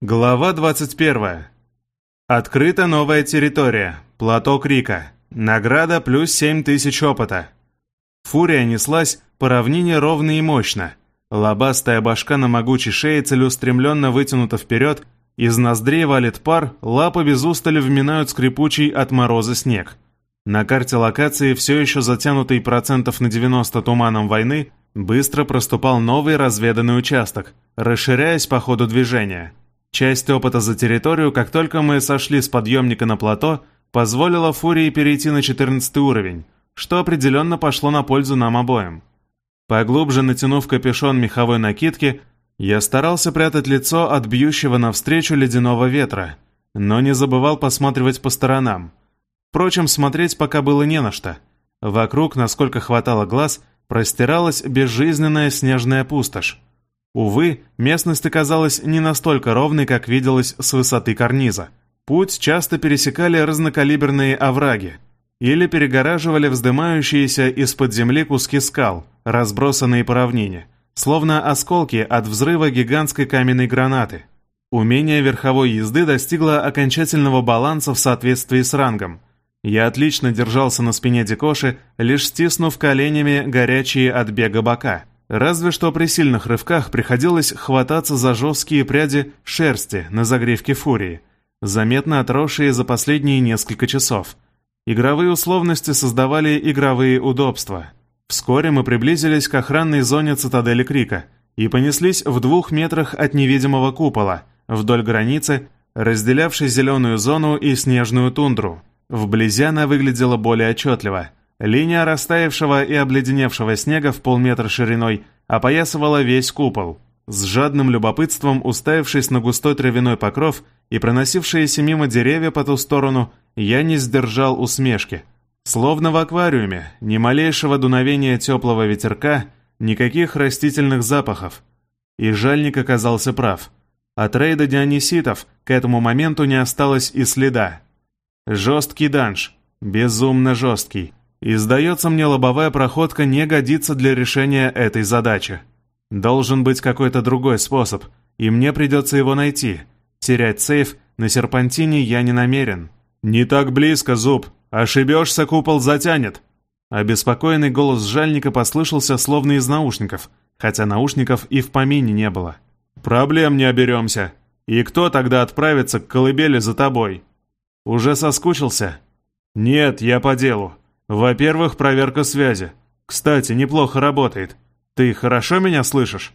Глава 21. Открыта новая территория. Плато Крика. Награда плюс 7000 опыта. Фурия неслась по равнине ровно и мощно. Лобастая башка на могучей шее целеустремленно вытянута вперед, из ноздрей валит пар, лапы без устали вминают скрипучий от мороза снег. На карте локации, все еще затянутый процентов на 90 туманом войны, быстро проступал новый разведанный участок, расширяясь по ходу движения. Часть опыта за территорию, как только мы сошли с подъемника на плато, позволила Фурии перейти на 14 уровень, что определенно пошло на пользу нам обоим. Поглубже натянув капюшон меховой накидки, я старался прятать лицо от бьющего навстречу ледяного ветра, но не забывал посматривать по сторонам. Впрочем, смотреть пока было не на что. Вокруг, насколько хватало глаз, простиралась безжизненная снежная пустошь. Увы, местность оказалась не настолько ровной, как виделось с высоты карниза. Путь часто пересекали разнокалиберные овраги или перегораживали вздымающиеся из-под земли куски скал, разбросанные по равнине, словно осколки от взрыва гигантской каменной гранаты. Умение верховой езды достигло окончательного баланса в соответствии с рангом. Я отлично держался на спине Дикоши, лишь стиснув коленями горячие от бега бока – Разве что при сильных рывках приходилось хвататься за жесткие пряди шерсти на загривке фурии, заметно отросшие за последние несколько часов. Игровые условности создавали игровые удобства. Вскоре мы приблизились к охранной зоне цитадели Крика и понеслись в двух метрах от невидимого купола, вдоль границы, разделявшей зеленую зону и снежную тундру. Вблизи она выглядела более отчетливо – Линия растаявшего и обледеневшего снега в полметра шириной опоясывала весь купол. С жадным любопытством, уставившись на густой травяной покров и проносившиеся мимо деревья по ту сторону, я не сдержал усмешки. Словно в аквариуме, ни малейшего дуновения теплого ветерка, никаких растительных запахов. И жальник оказался прав. От рейда диониситов к этому моменту не осталось и следа. Жесткий данж, безумно жесткий. И сдается мне, лобовая проходка не годится для решения этой задачи. Должен быть какой-то другой способ, и мне придется его найти. Терять сейф на серпантине я не намерен. «Не так близко, Зуб! Ошибешься, купол затянет!» Обеспокоенный голос жальника послышался словно из наушников, хотя наушников и в помине не было. «Проблем не оберемся. И кто тогда отправится к колыбели за тобой?» «Уже соскучился?» «Нет, я по делу. Во-первых, проверка связи. Кстати, неплохо работает. Ты хорошо меня слышишь?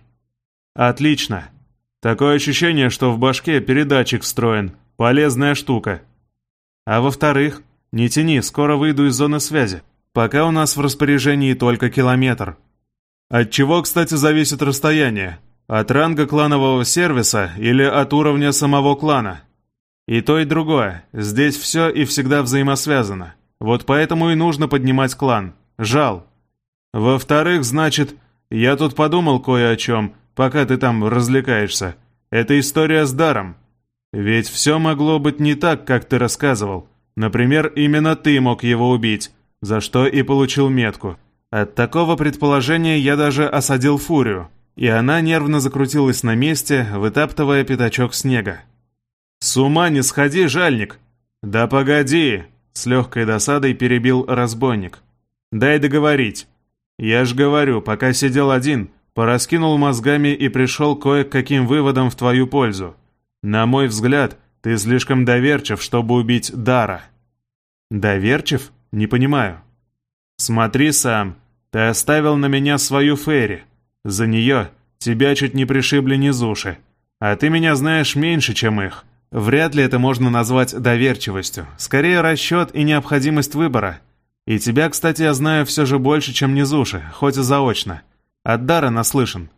Отлично. Такое ощущение, что в башке передатчик встроен. Полезная штука. А во-вторых, не тяни, скоро выйду из зоны связи. Пока у нас в распоряжении только километр. От чего, кстати, зависит расстояние? От ранга кланового сервиса или от уровня самого клана? И то, и другое. Здесь все и всегда взаимосвязано. Вот поэтому и нужно поднимать клан. Жал. Во-вторых, значит, я тут подумал кое о чем, пока ты там развлекаешься. Это история с даром. Ведь все могло быть не так, как ты рассказывал. Например, именно ты мог его убить, за что и получил метку. От такого предположения я даже осадил фурию, и она нервно закрутилась на месте, вытаптывая пятачок снега. «С ума не сходи, жальник!» «Да погоди!» С легкой досадой перебил разбойник. «Дай договорить. Я ж говорю, пока сидел один, пораскинул мозгами и пришел кое к каким выводам в твою пользу. На мой взгляд, ты слишком доверчив, чтобы убить Дара». «Доверчив? Не понимаю». «Смотри сам. Ты оставил на меня свою Ферри. За нее тебя чуть не пришибли низуши. А ты меня знаешь меньше, чем их. Вряд ли это можно назвать доверчивостью. Скорее расчет и необходимость выбора. И тебя, кстати, я знаю все же больше, чем Низуши, хоть и заочно. От дара наслышан.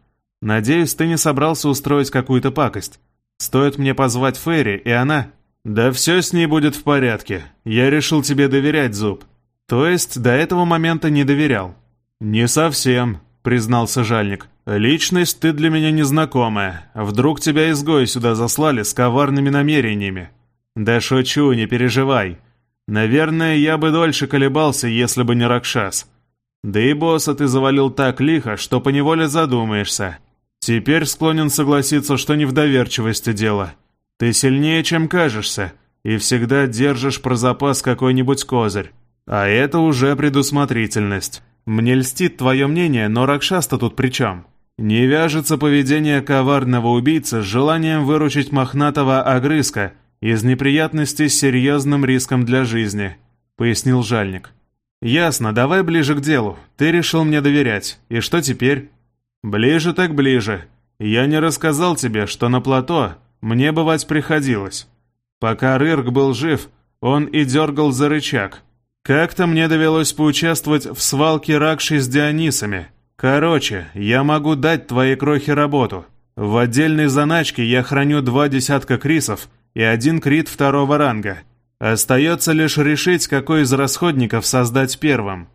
Надеюсь, ты не собрался устроить какую-то пакость. Стоит мне позвать Ферри, и она... Да все с ней будет в порядке. Я решил тебе доверять, Зуб. То есть до этого момента не доверял? Не совсем, признался Жальник. «Личность ты для меня незнакомая. Вдруг тебя изгои сюда заслали с коварными намерениями?» «Да шучу, не переживай. Наверное, я бы дольше колебался, если бы не Ракшас. Да и босса ты завалил так лихо, что поневоле задумаешься. Теперь склонен согласиться, что не в доверчивости дело. Ты сильнее, чем кажешься, и всегда держишь про запас какой-нибудь козырь. А это уже предусмотрительность. Мне льстит твое мнение, но Ракшаста тут при чем? Не вяжется поведение коварного убийцы с желанием выручить мохнатого огрызка из неприятностей с серьезным риском для жизни», — пояснил жальник. «Ясно, давай ближе к делу. Ты решил мне доверять. И что теперь?» «Ближе так ближе. Я не рассказал тебе, что на плато мне бывать приходилось. Пока Рырк был жив, он и дергал за рычаг. Как-то мне довелось поучаствовать в свалке Ракши с Дионисами. Короче, я могу дать твоей крохе работу. В отдельной заначке я храню два десятка крисов и один крит второго ранга. Остается лишь решить, какой из расходников создать первым.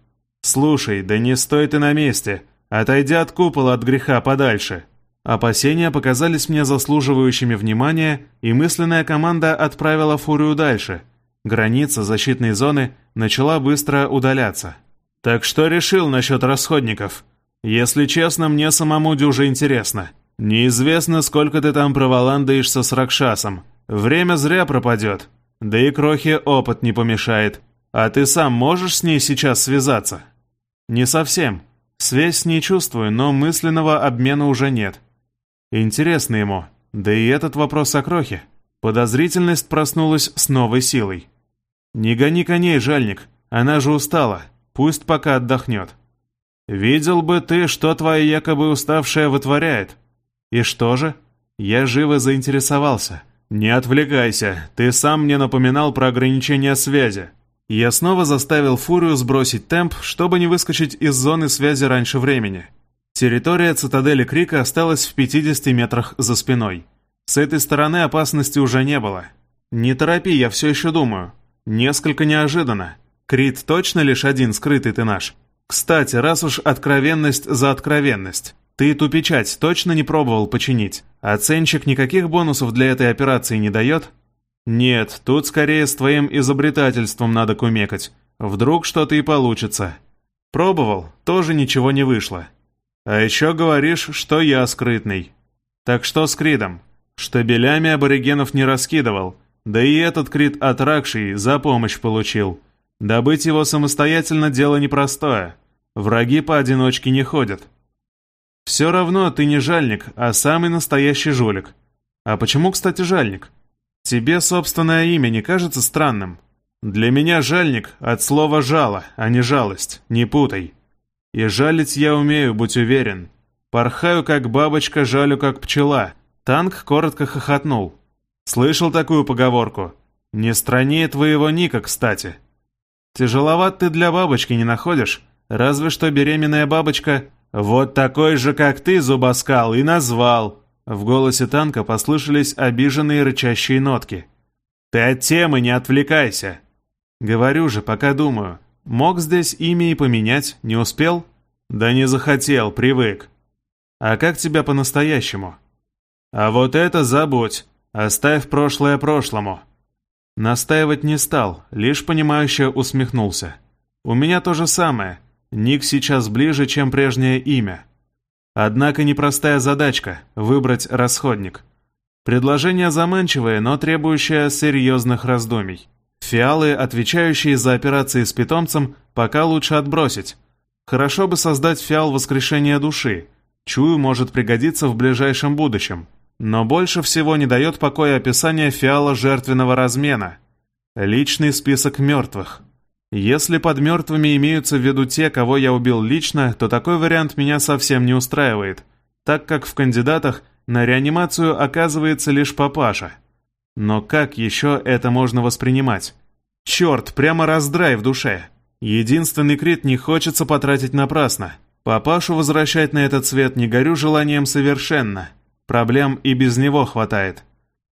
Слушай, да не стой ты на месте. Отойди от купола от греха подальше. Опасения показались мне заслуживающими внимания, и мысленная команда отправила фурию дальше. Граница защитной зоны начала быстро удаляться. «Так что решил насчет расходников? Если честно, мне самому дюже интересно. Неизвестно, сколько ты там проволандаешься с Ракшасом. Время зря пропадет. Да и крохе опыт не помешает. А ты сам можешь с ней сейчас связаться?» «Не совсем. Связь с ней чувствую, но мысленного обмена уже нет. Интересно ему. Да и этот вопрос о крохе. Подозрительность проснулась с новой силой. «Не гони коней, жальник, она же устала, пусть пока отдохнет». «Видел бы ты, что твоя якобы уставшая вытворяет». «И что же?» Я живо заинтересовался. «Не отвлекайся, ты сам мне напоминал про ограничение связи». Я снова заставил Фурию сбросить темп, чтобы не выскочить из зоны связи раньше времени. Территория цитадели Крика осталась в 50 метрах за спиной. С этой стороны опасности уже не было. Не торопи, я все еще думаю. Несколько неожиданно. Крит точно лишь один скрытый ты наш. Кстати, раз уж откровенность за откровенность. Ты ту печать точно не пробовал починить? Оценщик никаких бонусов для этой операции не дает? Нет, тут скорее с твоим изобретательством надо кумекать. Вдруг что-то и получится. Пробовал, тоже ничего не вышло. А еще говоришь, что я скрытный. Так что с Кридом? Штабелями аборигенов не раскидывал. Да и этот Крид от Ракши за помощь получил. Добыть его самостоятельно дело непростое. Враги поодиночке не ходят. Все равно ты не жальник, а самый настоящий жулик. А почему, кстати, жальник? Тебе собственное имя не кажется странным? Для меня жальник от слова «жало», а не «жалость», не путай. И жалить я умею, будь уверен. Порхаю, как бабочка, жалю, как пчела. Танк коротко хохотнул. Слышал такую поговорку? Не страннее твоего ника, кстати. Тяжеловат ты для бабочки не находишь? Разве что беременная бабочка... Вот такой же, как ты, зубоскал, и назвал. В голосе танка послышались обиженные рычащие нотки. Ты от темы не отвлекайся. Говорю же, пока думаю. Мог здесь имя и поменять, не успел? Да не захотел, привык. А как тебя по-настоящему? А вот это забудь, оставь прошлое прошлому. Настаивать не стал, лишь понимающе усмехнулся. У меня то же самое, ник сейчас ближе, чем прежнее имя. Однако непростая задачка — выбрать расходник. Предложение заманчивое, но требующее серьезных раздумий. Фиалы, отвечающие за операции с питомцем, пока лучше отбросить. Хорошо бы создать фиал воскрешения души. Чую, может пригодиться в ближайшем будущем. Но больше всего не дает покоя описание фиала жертвенного размена. Личный список мертвых. Если под мертвыми имеются в виду те, кого я убил лично, то такой вариант меня совсем не устраивает, так как в кандидатах на реанимацию оказывается лишь папаша. Но как еще это можно воспринимать? Черт, прямо раздрай в душе. Единственный крит не хочется потратить напрасно. Папашу возвращать на этот свет не горю желанием совершенно. Проблем и без него хватает.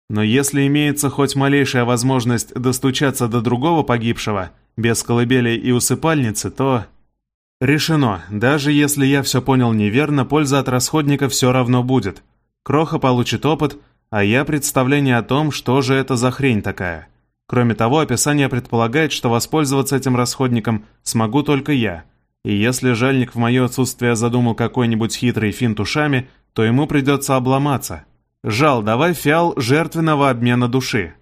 Но если имеется хоть малейшая возможность достучаться до другого погибшего, без колыбели и усыпальницы, то... Решено, даже если я все понял неверно, польза от расходника все равно будет. Кроха получит опыт, а я представление о том, что же это за хрень такая. Кроме того, описание предполагает, что воспользоваться этим расходником смогу только я. И если жальник в мое отсутствие задумал какой-нибудь хитрый финт ушами, то ему придется обломаться. Жал, давай фиал жертвенного обмена души».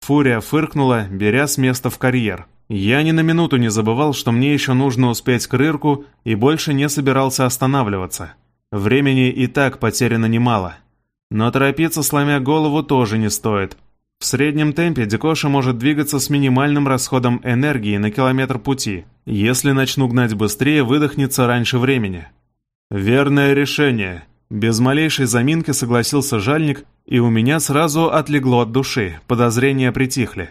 Фурия фыркнула, беря с места в карьер. Я ни на минуту не забывал, что мне еще нужно успеть к рырку, и больше не собирался останавливаться. Времени и так потеряно немало. Но торопиться, сломя голову, тоже не стоит. В среднем темпе Дикоша может двигаться с минимальным расходом энергии на километр пути. Если начну гнать быстрее, выдохнется раньше времени. Верное решение. Без малейшей заминки согласился жальник, и у меня сразу отлегло от души, подозрения притихли.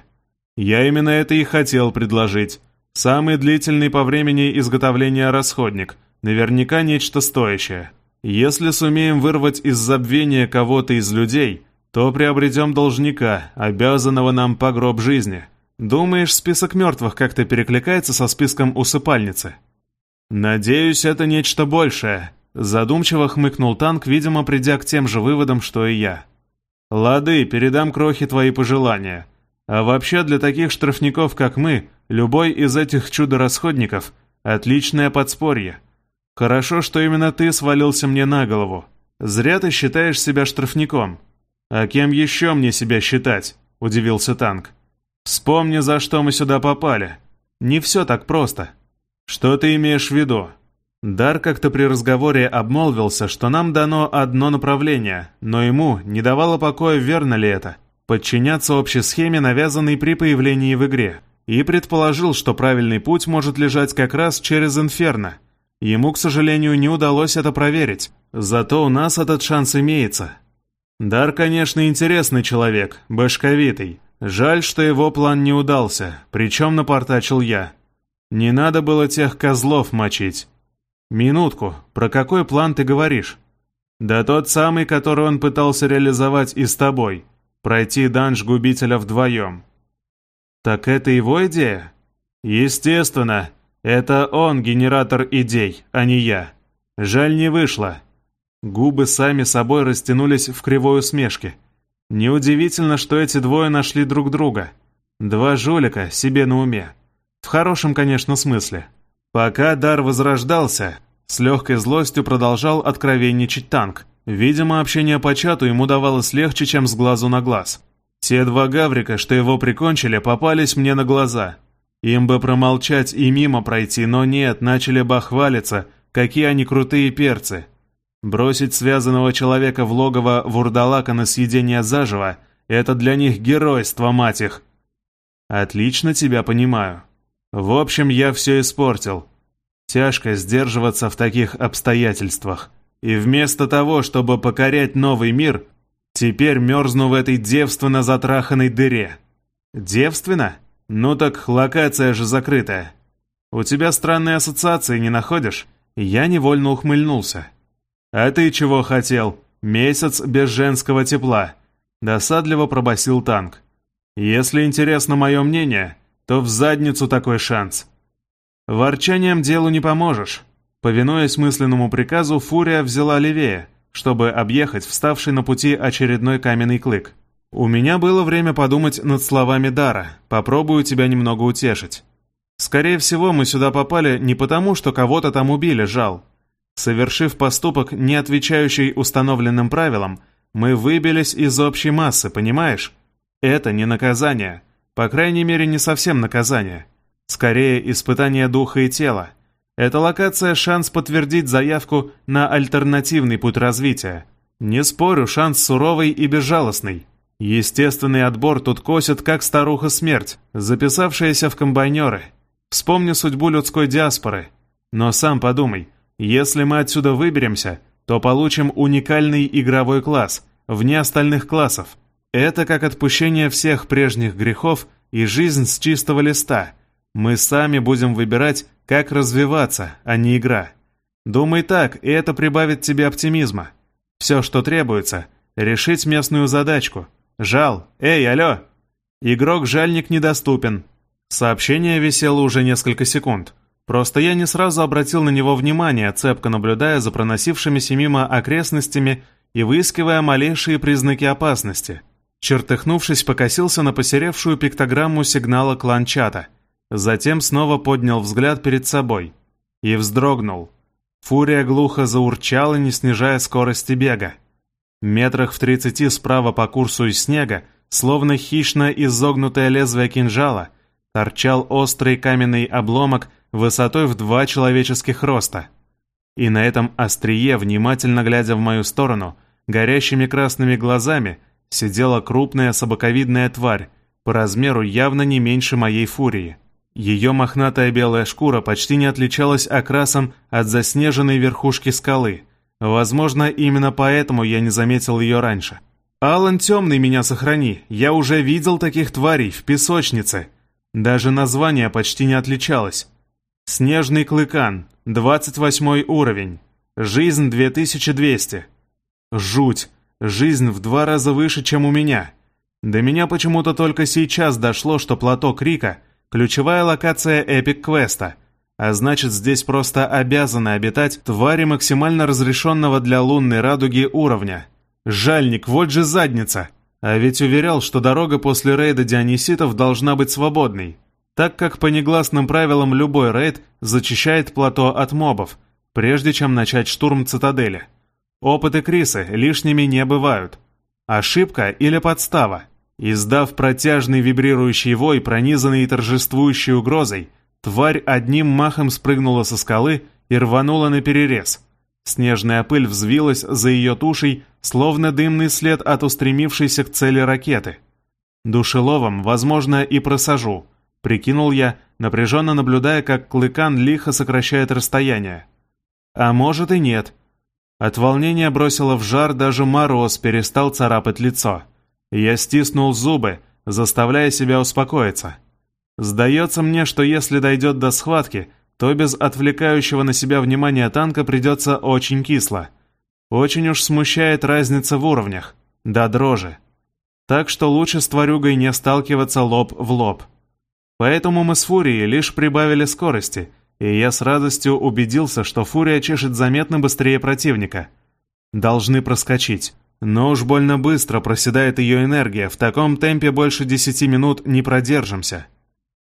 Я именно это и хотел предложить. Самый длительный по времени изготовления расходник. Наверняка нечто стоящее. Если сумеем вырвать из забвения кого-то из людей, то приобретем должника, обязанного нам по гроб жизни. Думаешь, список мертвых как-то перекликается со списком усыпальницы? Надеюсь, это нечто большее. Задумчиво хмыкнул танк, видимо, придя к тем же выводам, что и я. Лады, передам крохи твои пожелания. А вообще для таких штрафников, как мы, любой из этих чудо-расходников — отличное подспорье. Хорошо, что именно ты свалился мне на голову. Зря ты считаешь себя штрафником. А кем еще мне себя считать? — удивился танк. Вспомни, за что мы сюда попали. Не все так просто. Что ты имеешь в виду? Дар как-то при разговоре обмолвился, что нам дано одно направление, но ему не давало покоя, верно ли это подчиняться общей схеме, навязанной при появлении в игре, и предположил, что правильный путь может лежать как раз через Инферно. Ему, к сожалению, не удалось это проверить, зато у нас этот шанс имеется. Дар, конечно, интересный человек, башковитый. Жаль, что его план не удался, причем напортачил я. Не надо было тех козлов мочить. Минутку, про какой план ты говоришь? Да тот самый, который он пытался реализовать и с тобой. Пройти данж губителя вдвоем. Так это его идея? Естественно, это он генератор идей, а не я. Жаль, не вышло. Губы сами собой растянулись в кривой усмешке. Неудивительно, что эти двое нашли друг друга. Два жулика себе на уме. В хорошем, конечно, смысле. Пока дар возрождался, с легкой злостью продолжал откровенничать танк. Видимо, общение по чату ему давалось легче, чем с глазу на глаз. Те два гаврика, что его прикончили, попались мне на глаза. Им бы промолчать и мимо пройти, но нет, начали бахвалиться, какие они крутые перцы. Бросить связанного человека в логово вурдалака на съедение заживо — это для них геройство, мать их. Отлично тебя понимаю. В общем, я все испортил. Тяжко сдерживаться в таких обстоятельствах. И вместо того, чтобы покорять новый мир, теперь мерзну в этой девственно затраханной дыре. Девственно? Ну так локация же закрытая. У тебя странные ассоциации, не находишь? Я невольно ухмыльнулся. А ты чего хотел? Месяц без женского тепла. Досадливо пробасил танк. Если интересно мое мнение, то в задницу такой шанс. Ворчанием делу не поможешь. Повинуясь мысленному приказу, Фурия взяла левее, чтобы объехать вставший на пути очередной каменный клык. «У меня было время подумать над словами Дара. Попробую тебя немного утешить. Скорее всего, мы сюда попали не потому, что кого-то там убили, жал. Совершив поступок, не отвечающий установленным правилам, мы выбились из общей массы, понимаешь? Это не наказание. По крайней мере, не совсем наказание. Скорее, испытание духа и тела. Эта локация – шанс подтвердить заявку на альтернативный путь развития. Не спорю, шанс суровый и безжалостный. Естественный отбор тут косит, как старуха смерть, записавшаяся в комбайнеры. Вспомни судьбу людской диаспоры. Но сам подумай, если мы отсюда выберемся, то получим уникальный игровой класс, вне остальных классов. Это как отпущение всех прежних грехов и жизнь с чистого листа. Мы сами будем выбирать, как развиваться, а не игра. Думай так, и это прибавит тебе оптимизма. Все, что требуется, решить местную задачку. Жал, эй, алло! Игрок-жальник недоступен. Сообщение висело уже несколько секунд. Просто я не сразу обратил на него внимание, цепко наблюдая за проносившимися мимо окрестностями и выискивая малейшие признаки опасности. Чертыхнувшись, покосился на посеревшую пиктограмму сигнала клан-чата — Затем снова поднял взгляд перед собой и вздрогнул. Фурия глухо заурчала, не снижая скорости бега. Метрах в тридцати справа по курсу из снега, словно хищно изогнутое лезвие кинжала, торчал острый каменный обломок высотой в два человеческих роста. И на этом острие, внимательно глядя в мою сторону, горящими красными глазами, сидела крупная собаковидная тварь, по размеру явно не меньше моей фурии. Ее мохнатая белая шкура почти не отличалась окрасом от заснеженной верхушки скалы. Возможно, именно поэтому я не заметил ее раньше. «Алан Темный, меня сохрани! Я уже видел таких тварей в песочнице!» Даже название почти не отличалось. «Снежный клыкан, 28 уровень. Жизнь 2200. Жуть! Жизнь в два раза выше, чем у меня!» До меня почему-то только сейчас дошло, что плато Крика — ключевая локация эпик-квеста, а значит, здесь просто обязаны обитать твари максимально разрешенного для лунной радуги уровня. Жальник, вот же задница! А ведь уверял, что дорога после рейда Диониситов должна быть свободной, так как по негласным правилам любой рейд зачищает плато от мобов, прежде чем начать штурм цитадели. Опыты Крисы лишними не бывают. Ошибка или подстава? Издав протяжный вибрирующий вой, пронизанный торжествующей угрозой, тварь одним махом спрыгнула со скалы и рванула на перерез. Снежная пыль взвилась за ее тушей, словно дымный след от устремившейся к цели ракеты. Душеловом, возможно, и просажу, прикинул я, напряженно наблюдая, как клыкан лихо сокращает расстояние. А может и нет. От волнения бросило в жар, даже мороз перестал царапать лицо. Я стиснул зубы, заставляя себя успокоиться. Сдается мне, что если дойдет до схватки, то без отвлекающего на себя внимания танка придется очень кисло. Очень уж смущает разница в уровнях, да дрожи. Так что лучше с тварюгой не сталкиваться лоб в лоб. Поэтому мы с Фурией лишь прибавили скорости, и я с радостью убедился, что Фурия чешет заметно быстрее противника. Должны проскочить. Но уж больно быстро проседает ее энергия, в таком темпе больше десяти минут не продержимся.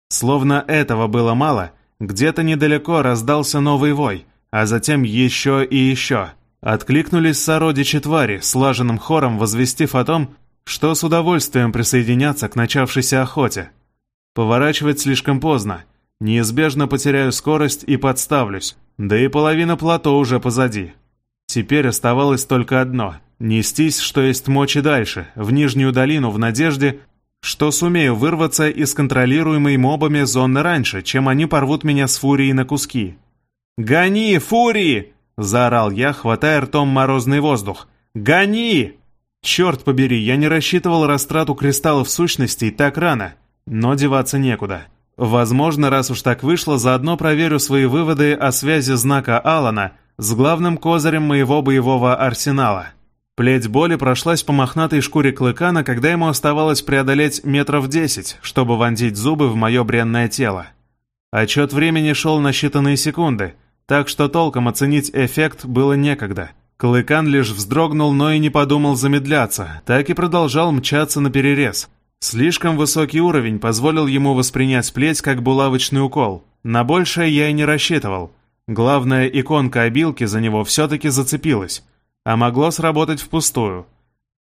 Словно этого было мало, где-то недалеко раздался новый вой, а затем еще и еще. Откликнулись сородичи твари, слаженным хором возвестив о том, что с удовольствием присоединятся к начавшейся охоте. Поворачивать слишком поздно. Неизбежно потеряю скорость и подставлюсь, да и половина плато уже позади. Теперь оставалось только одно — нестись, что есть мочи дальше, в Нижнюю долину в надежде, что сумею вырваться из контролируемой мобами зоны раньше, чем они порвут меня с фурией на куски. «Гони, фурии!» — заорал я, хватая ртом морозный воздух. «Гони!» Черт побери, я не рассчитывал растрату кристаллов сущностей так рано, но деваться некуда. Возможно, раз уж так вышло, заодно проверю свои выводы о связи знака Алана с главным козырем моего боевого арсенала. Плеть боли прошлась по мохнатой шкуре клыкана, когда ему оставалось преодолеть метров десять, чтобы вонзить зубы в мое бренное тело. Отчет времени шел на считанные секунды, так что толком оценить эффект было некогда. Клыкан лишь вздрогнул, но и не подумал замедляться, так и продолжал мчаться на перерез. Слишком высокий уровень позволил ему воспринять плеть как булавочный укол. На большее я и не рассчитывал. Главная иконка обилки за него все-таки зацепилась, а могло сработать впустую.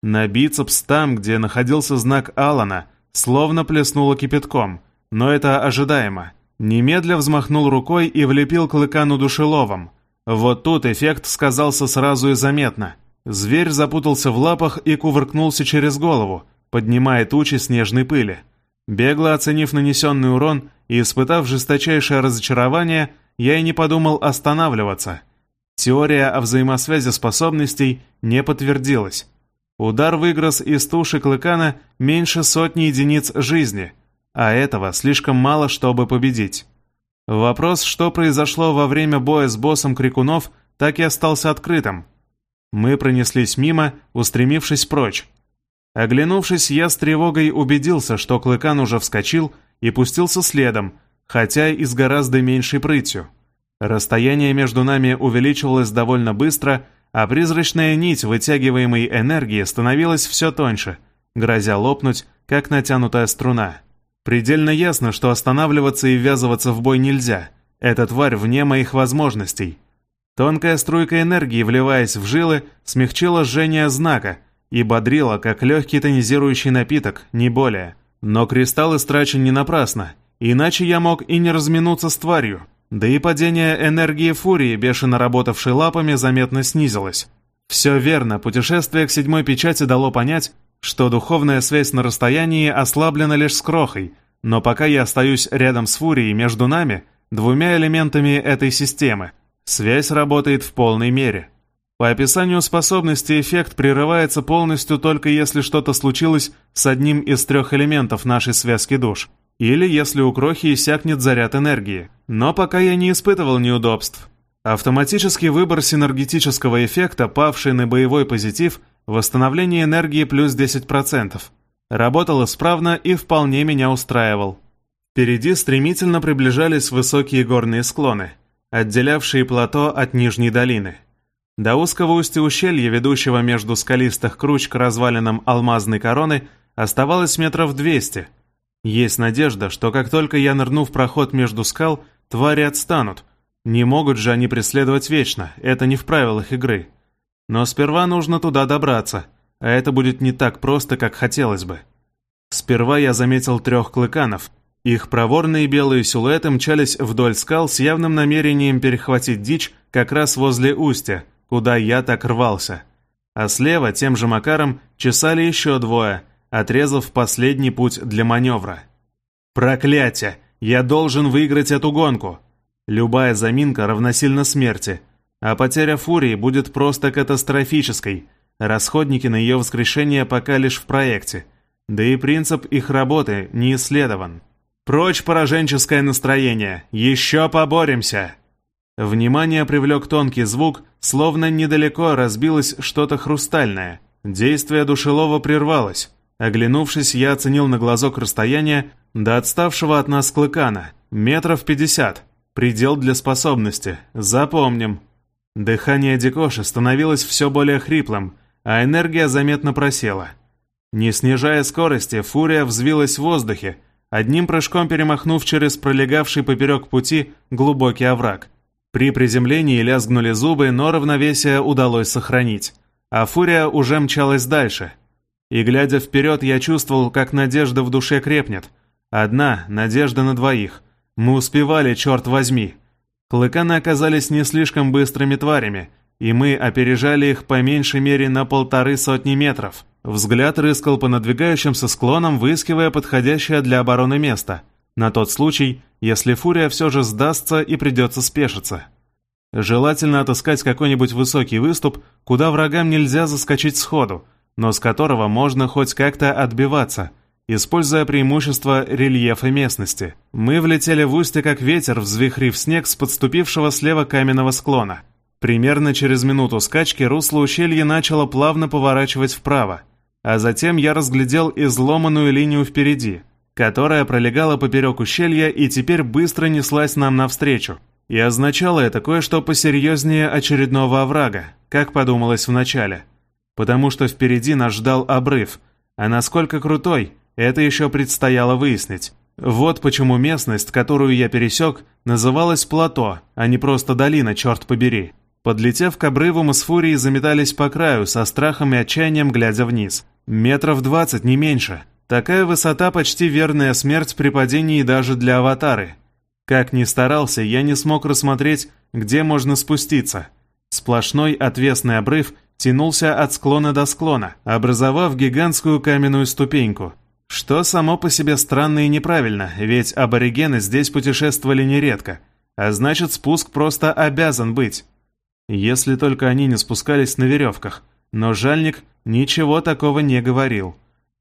На бицепс там, где находился знак Алана, словно плеснуло кипятком, но это ожидаемо. Немедля взмахнул рукой и влепил клыкану душеловом. Вот тут эффект сказался сразу и заметно. Зверь запутался в лапах и кувыркнулся через голову, поднимая тучи снежной пыли. Бегло оценив нанесенный урон и испытав жесточайшее разочарование, я и не подумал останавливаться. Теория о взаимосвязи способностей не подтвердилась. Удар выгрыз из туши клыкана меньше сотни единиц жизни, а этого слишком мало, чтобы победить. Вопрос, что произошло во время боя с боссом Крикунов, так и остался открытым. Мы пронеслись мимо, устремившись прочь. Оглянувшись, я с тревогой убедился, что Клыкан уже вскочил и пустился следом, хотя и с гораздо меньшей прытью. Расстояние между нами увеличивалось довольно быстро, а призрачная нить вытягиваемой энергии становилась все тоньше, грозя лопнуть, как натянутая струна. Предельно ясно, что останавливаться и ввязываться в бой нельзя. Эта тварь вне моих возможностей. Тонкая струйка энергии, вливаясь в жилы, смягчила жжение знака, и бодрила, как легкий тонизирующий напиток, не более. Но кристалл истрачен не напрасно, иначе я мог и не разминуться с тварью. Да и падение энергии фурии, бешено работавшей лапами, заметно снизилось. Все верно, путешествие к седьмой печати дало понять, что духовная связь на расстоянии ослаблена лишь с крохой, но пока я остаюсь рядом с фурией между нами, двумя элементами этой системы, связь работает в полной мере. По описанию способности эффект прерывается полностью только если что-то случилось с одним из трех элементов нашей связки душ, или если у крохи иссякнет заряд энергии. Но пока я не испытывал неудобств. Автоматический выбор синергетического эффекта, павший на боевой позитив, восстановление энергии плюс 10%. Работал исправно и вполне меня устраивал. Впереди стремительно приближались высокие горные склоны, отделявшие плато от нижней долины. До узкого устья ущелья, ведущего между скалистых круч к развалинам алмазной короны, оставалось метров двести. Есть надежда, что как только я нырну в проход между скал, твари отстанут. Не могут же они преследовать вечно, это не в правилах игры. Но сперва нужно туда добраться, а это будет не так просто, как хотелось бы. Сперва я заметил трех клыканов. Их проворные белые силуэты мчались вдоль скал с явным намерением перехватить дичь как раз возле устья, куда я так рвался. А слева тем же макаром чесали еще двое, отрезав последний путь для маневра. «Проклятие! Я должен выиграть эту гонку!» Любая заминка равносильна смерти, а потеря фурии будет просто катастрофической. Расходники на ее воскрешение пока лишь в проекте, да и принцип их работы не исследован. Прочь пораженческое настроение, еще поборемся! Внимание привлек тонкий звук, словно недалеко разбилось что-то хрустальное. Действие душелова прервалось. Оглянувшись, я оценил на глазок расстояние до отставшего от нас клыкана. Метров пятьдесят. Предел для способности. Запомним. Дыхание Дикоши становилось все более хриплым, а энергия заметно просела. Не снижая скорости, фурия взвилась в воздухе, одним прыжком перемахнув через пролегавший поперек пути глубокий овраг. При приземлении лязгнули зубы, но равновесие удалось сохранить, а фурия уже мчалась дальше. И глядя вперед, я чувствовал, как надежда в душе крепнет. Одна надежда на двоих. Мы успевали, черт возьми. Клыканы оказались не слишком быстрыми тварями, и мы опережали их по меньшей мере на полторы сотни метров. Взгляд рыскал по надвигающимся склонам, выискивая подходящее для обороны место — на тот случай, если фурия все же сдастся и придется спешиться. Желательно отыскать какой-нибудь высокий выступ, куда врагам нельзя заскочить сходу, но с которого можно хоть как-то отбиваться, используя преимущество рельефа местности. Мы влетели в устье как ветер, взвихрив снег с подступившего слева каменного склона. Примерно через минуту скачки русло ущелья начало плавно поворачивать вправо, а затем я разглядел изломанную линию впереди — которая пролегала поперек ущелья и теперь быстро неслась нам навстречу. И означало это кое-что посерьезнее очередного оврага, как подумалось вначале. Потому что впереди нас ждал обрыв, а насколько крутой, это еще предстояло выяснить. Вот почему местность, которую я пересек, называлась плато, а не просто долина, черт побери. Подлетев к обрыву, мы с фурией заметались по краю, со страхом и отчаянием глядя вниз. Метров двадцать, не меньше. Такая высота почти верная смерть при падении даже для аватары. Как ни старался, я не смог рассмотреть, где можно спуститься. Сплошной отвесный обрыв тянулся от склона до склона, образовав гигантскую каменную ступеньку. Что само по себе странно и неправильно, ведь аборигены здесь путешествовали нередко, а значит спуск просто обязан быть. Если только они не спускались на веревках, но жальник ничего такого не говорил.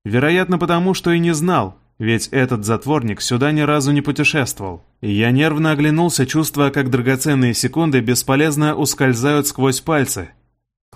Вероятно, потому что и не знал, ведь этот затворник сюда ни разу не путешествовал. Я нервно оглянулся, чувствуя, как драгоценные секунды бесполезно ускользают сквозь пальцы.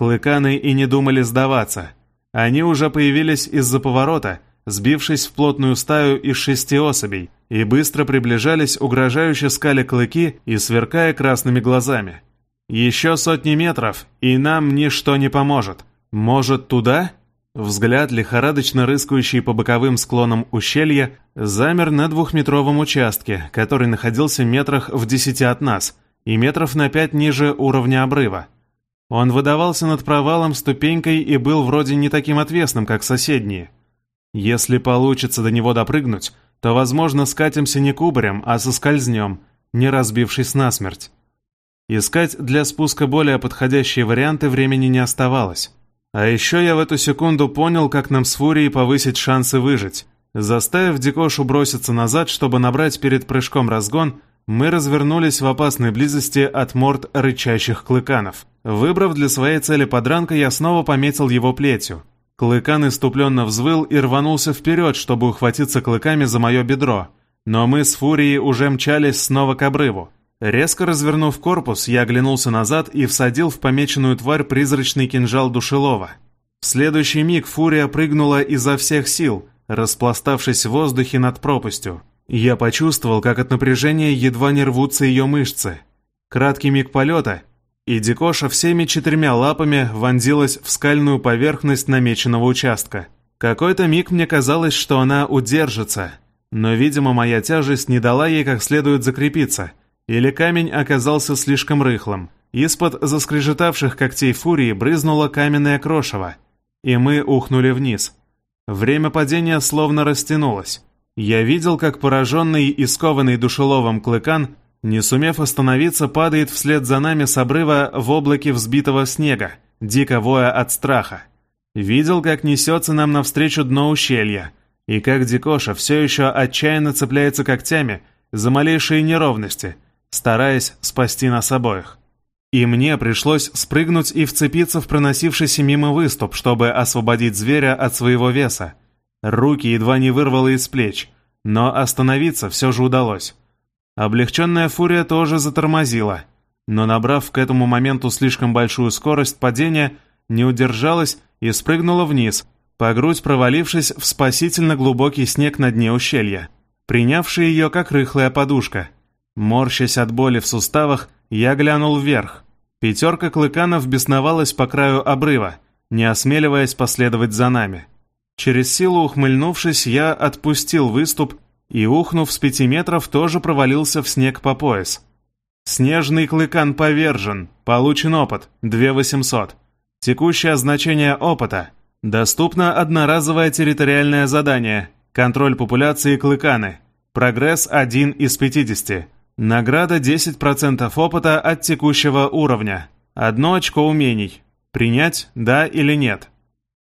Клыканы и не думали сдаваться. Они уже появились из-за поворота, сбившись в плотную стаю из шести особей, и быстро приближались угрожающе скали клыки и сверкая красными глазами. Еще сотни метров, и нам ничто не поможет. Может, туда? Взгляд, лихорадочно рыскающий по боковым склонам ущелья, замер на двухметровом участке, который находился метрах в десяти от нас и метров на пять ниже уровня обрыва. Он выдавался над провалом ступенькой и был вроде не таким отвесным, как соседние. Если получится до него допрыгнуть, то, возможно, скатимся не кубарем, а соскользнем, не разбившись насмерть. Искать для спуска более подходящие варианты времени не оставалось. А еще я в эту секунду понял, как нам с Фурией повысить шансы выжить. Заставив Дикошу броситься назад, чтобы набрать перед прыжком разгон, мы развернулись в опасной близости от морд рычащих клыканов. Выбрав для своей цели подранка, я снова пометил его плетью. Клыкан иступленно взвыл и рванулся вперед, чтобы ухватиться клыками за мое бедро. Но мы с Фурией уже мчались снова к обрыву. Резко развернув корпус, я оглянулся назад и всадил в помеченную тварь призрачный кинжал душелова. В следующий миг Фурия прыгнула изо всех сил, распластавшись в воздухе над пропастью. Я почувствовал, как от напряжения едва не рвутся ее мышцы. Краткий миг полета, и Дикоша всеми четырьмя лапами вонзилась в скальную поверхность намеченного участка. Какой-то миг мне казалось, что она удержится, но, видимо, моя тяжесть не дала ей как следует закрепиться — или камень оказался слишком рыхлым. Из-под заскрежетавших когтей фурии брызнуло каменное крошево, и мы ухнули вниз. Время падения словно растянулось. Я видел, как пораженный и скованный душеловом клыкан, не сумев остановиться, падает вслед за нами с обрыва в облаке взбитого снега, дико воя от страха. Видел, как несется нам навстречу дно ущелья, и как Дикоша все еще отчаянно цепляется когтями за малейшие неровности — стараясь спасти нас обоих. И мне пришлось спрыгнуть и вцепиться в проносившийся мимо выступ, чтобы освободить зверя от своего веса. Руки едва не вырвало из плеч, но остановиться все же удалось. Облегченная фурия тоже затормозила, но, набрав к этому моменту слишком большую скорость падения, не удержалась и спрыгнула вниз, по грудь провалившись в спасительно глубокий снег на дне ущелья, принявший ее как рыхлая подушка — Морщась от боли в суставах, я глянул вверх. Пятерка клыканов бесновалась по краю обрыва, не осмеливаясь последовать за нами. Через силу ухмыльнувшись, я отпустил выступ и, ухнув с пяти метров, тоже провалился в снег по пояс. Снежный клыкан повержен, получен опыт, 2800. Текущее значение опыта. Доступно одноразовое территориальное задание, контроль популяции клыканы. Прогресс 1 из 50. Награда 10% опыта от текущего уровня. Одно очко умений. Принять, да или нет.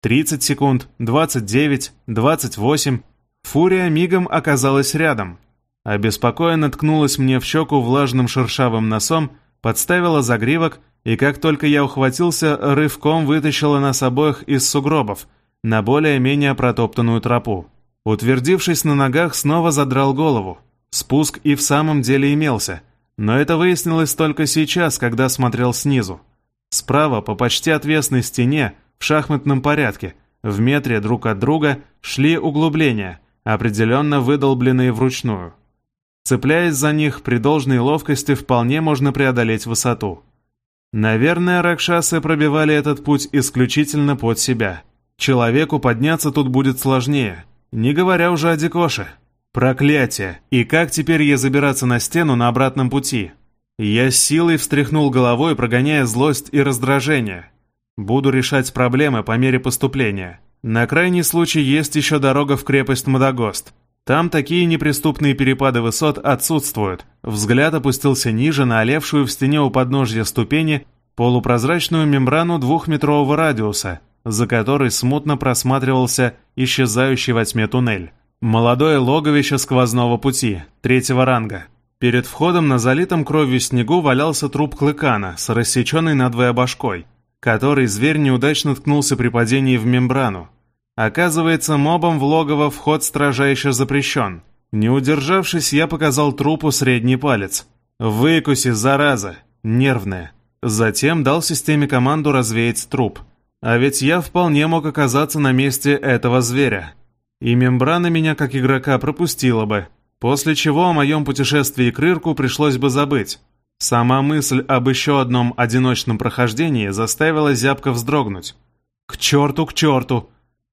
30 секунд, 29, 28. Фурия мигом оказалась рядом. Обеспокоенно ткнулась мне в щеку влажным шершавым носом, подставила загривок, и как только я ухватился, рывком вытащила нас обоих из сугробов на более-менее протоптанную тропу. Утвердившись на ногах, снова задрал голову. Спуск и в самом деле имелся, но это выяснилось только сейчас, когда смотрел снизу. Справа, по почти отвесной стене, в шахматном порядке, в метре друг от друга, шли углубления, определенно выдолбленные вручную. Цепляясь за них, при должной ловкости вполне можно преодолеть высоту. Наверное, ракшасы пробивали этот путь исключительно под себя. Человеку подняться тут будет сложнее, не говоря уже о Дикоше. Проклятие! И как теперь ей забираться на стену на обратном пути? Я силой встряхнул головой, прогоняя злость и раздражение. Буду решать проблемы по мере поступления. На крайний случай есть еще дорога в крепость Мадагост. Там такие неприступные перепады высот отсутствуют. Взгляд опустился ниже на олевшую в стене у подножья ступени полупрозрачную мембрану двухметрового радиуса, за которой смутно просматривался исчезающий во тьме туннель. Молодое логовище сквозного пути, третьего ранга. Перед входом на залитом кровью снегу валялся труп клыкана с рассеченной надвое башкой, который зверь неудачно ткнулся при падении в мембрану. Оказывается, мобом в логово вход строжайше запрещен. Не удержавшись, я показал трупу средний палец. «Выкуси, зараза!» Нервная. Затем дал системе команду развеять труп. А ведь я вполне мог оказаться на месте этого зверя и мембрана меня как игрока пропустила бы, после чего о моем путешествии к Рырку пришлось бы забыть. Сама мысль об еще одном одиночном прохождении заставила зябко вздрогнуть. К черту, к черту!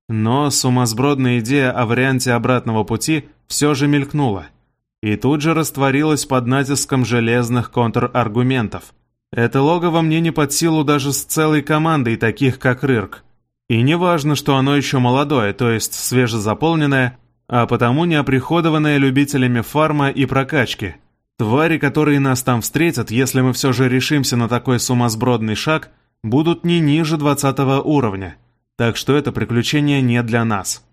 Но сумасбродная идея о варианте обратного пути все же мелькнула. И тут же растворилась под натиском железных контраргументов. Это логово мне не под силу даже с целой командой таких, как Рырк. И не важно, что оно еще молодое, то есть свежезаполненное, а потому не оприходованное любителями фарма и прокачки. Твари, которые нас там встретят, если мы все же решимся на такой сумасбродный шаг, будут не ниже 20 уровня. Так что это приключение не для нас.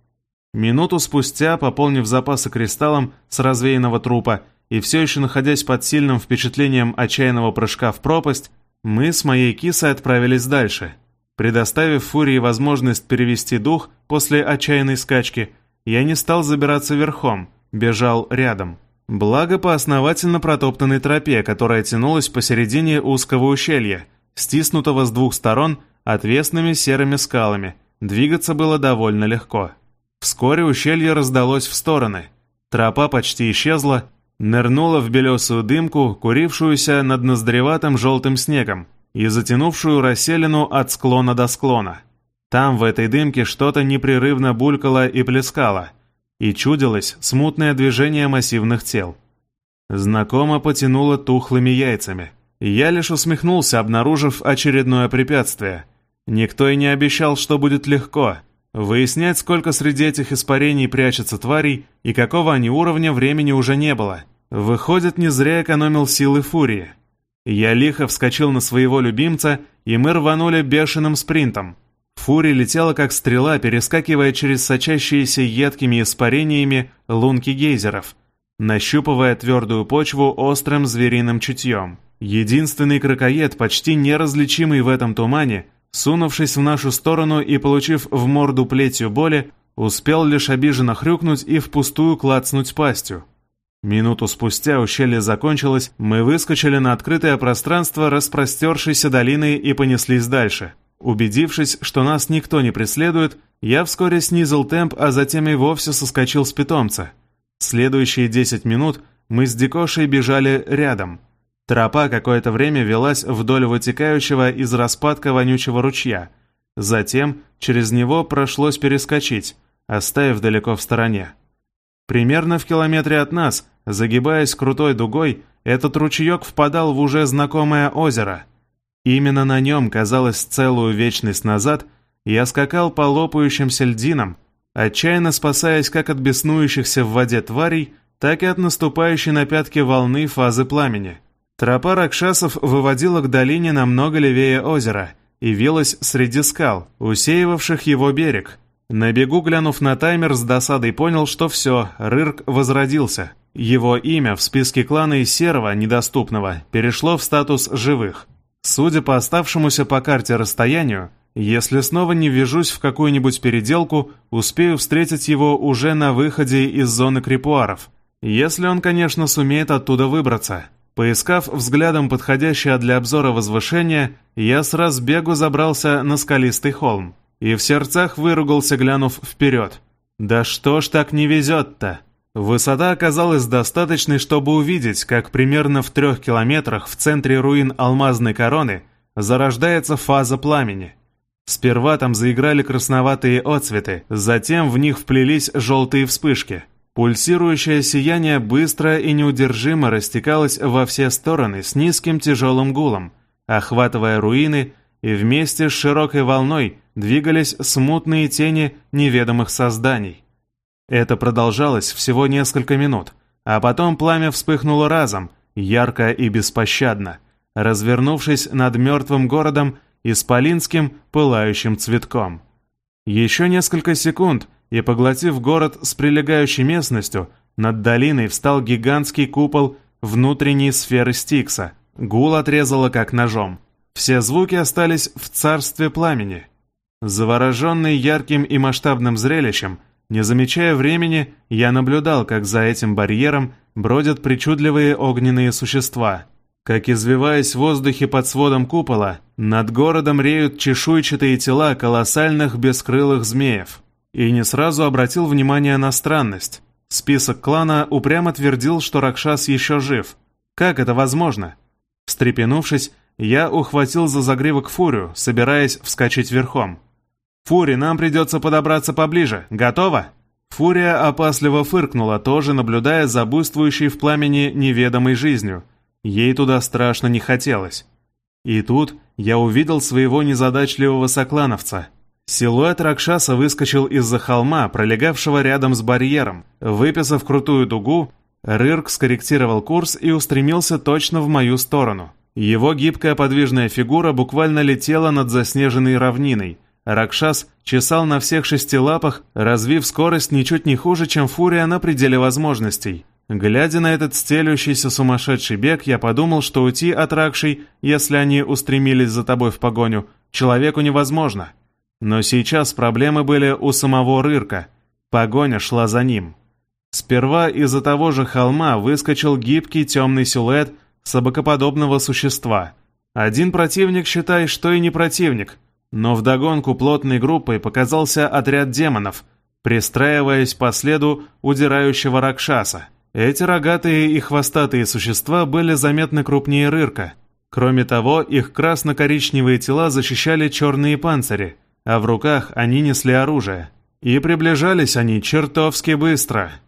Минуту спустя, пополнив запасы кристаллом с развеянного трупа и все еще находясь под сильным впечатлением отчаянного прыжка в пропасть, мы с моей кисой отправились дальше. Предоставив Фурии возможность перевести дух после отчаянной скачки, я не стал забираться верхом, бежал рядом. Благо по основательно протоптанной тропе, которая тянулась посередине узкого ущелья, стиснутого с двух сторон отвесными серыми скалами, двигаться было довольно легко. Вскоре ущелье раздалось в стороны. Тропа почти исчезла, нырнула в белесую дымку, курившуюся над ноздреватым желтым снегом и затянувшую расселину от склона до склона. Там, в этой дымке, что-то непрерывно булькало и плескало, и чудилось смутное движение массивных тел. Знакомо потянуло тухлыми яйцами. Я лишь усмехнулся, обнаружив очередное препятствие. Никто и не обещал, что будет легко — Выяснять, сколько среди этих испарений прячется тварей и какого они уровня, времени уже не было. Выходит, не зря экономил силы фурии. Я лихо вскочил на своего любимца, и мы рванули бешеным спринтом. Фурия летела как стрела, перескакивая через сочащиеся едкими испарениями лунки гейзеров, нащупывая твердую почву острым звериным чутьем. Единственный крокоед, почти неразличимый в этом тумане, сунувшись в нашу сторону и получив в морду плетью боли, успел лишь обиженно хрюкнуть и впустую клацнуть пастью. Минуту спустя ущелье закончилось, мы выскочили на открытое пространство распростершейся долины и понеслись дальше. Убедившись, что нас никто не преследует, я вскоре снизил темп, а затем и вовсе соскочил с питомца. Следующие десять минут мы с Дикошей бежали рядом – Тропа какое-то время велась вдоль вытекающего из распадка вонючего ручья. Затем через него прошлось перескочить, оставив далеко в стороне. Примерно в километре от нас, загибаясь крутой дугой, этот ручеек впадал в уже знакомое озеро. Именно на нем, казалось, целую вечность назад, я скакал по лопающимся льдинам, отчаянно спасаясь как от беснующихся в воде тварей, так и от наступающей на пятки волны фазы пламени. Тропа ракшасов выводила к долине намного левее озера и вилась среди скал, усеивавших его берег. На бегу, глянув на таймер, с досадой понял, что все, Рырк возродился. Его имя в списке клана из Серого, недоступного, перешло в статус живых. Судя по оставшемуся по карте расстоянию, если снова не ввяжусь в какую-нибудь переделку, успею встретить его уже на выходе из зоны крепуаров. Если он, конечно, сумеет оттуда выбраться. Поискав взглядом подходящее для обзора возвышение, я с разбегу забрался на скалистый холм и в сердцах выругался, глянув вперед. «Да что ж так не везет-то?» Высота оказалась достаточной, чтобы увидеть, как примерно в трех километрах в центре руин алмазной короны зарождается фаза пламени. Сперва там заиграли красноватые отцветы, затем в них вплелись желтые вспышки – Пульсирующее сияние быстро и неудержимо растекалось во все стороны с низким тяжелым гулом, охватывая руины, и вместе с широкой волной двигались смутные тени неведомых созданий. Это продолжалось всего несколько минут, а потом пламя вспыхнуло разом, ярко и беспощадно, развернувшись над мертвым городом исполинским пылающим цветком. Еще несколько секунд — и, поглотив город с прилегающей местностью, над долиной встал гигантский купол внутренней сферы Стикса. Гул отрезало как ножом. Все звуки остались в царстве пламени. Завороженный ярким и масштабным зрелищем, не замечая времени, я наблюдал, как за этим барьером бродят причудливые огненные существа. Как извиваясь в воздухе под сводом купола, над городом реют чешуйчатые тела колоссальных бескрылых змеев и не сразу обратил внимание на странность. Список клана упрямо твердил, что Ракшас еще жив. Как это возможно? Встрепенувшись, я ухватил за загривок Фурию, собираясь вскочить верхом. «Фури, нам придется подобраться поближе. Готово?» Фурия опасливо фыркнула, тоже наблюдая за буйствующей в пламени неведомой жизнью. Ей туда страшно не хотелось. И тут я увидел своего незадачливого соклановца. Силуэт Ракшаса выскочил из-за холма, пролегавшего рядом с барьером. Выписав крутую дугу, Рырк скорректировал курс и устремился точно в мою сторону. Его гибкая подвижная фигура буквально летела над заснеженной равниной. Ракшас чесал на всех шести лапах, развив скорость ничуть не хуже, чем фурия на пределе возможностей. Глядя на этот стелющийся сумасшедший бег, я подумал, что уйти от Ракшей, если они устремились за тобой в погоню, человеку невозможно. Но сейчас проблемы были у самого Рырка. Погоня шла за ним. Сперва из-за того же холма выскочил гибкий темный силуэт собакоподобного существа. Один противник, считай, что и не противник, но вдогонку плотной группой показался отряд демонов, пристраиваясь по следу удирающего Ракшаса. Эти рогатые и хвостатые существа были заметно крупнее Рырка. Кроме того, их красно-коричневые тела защищали черные панцири, а в руках они несли оружие. И приближались они чертовски быстро –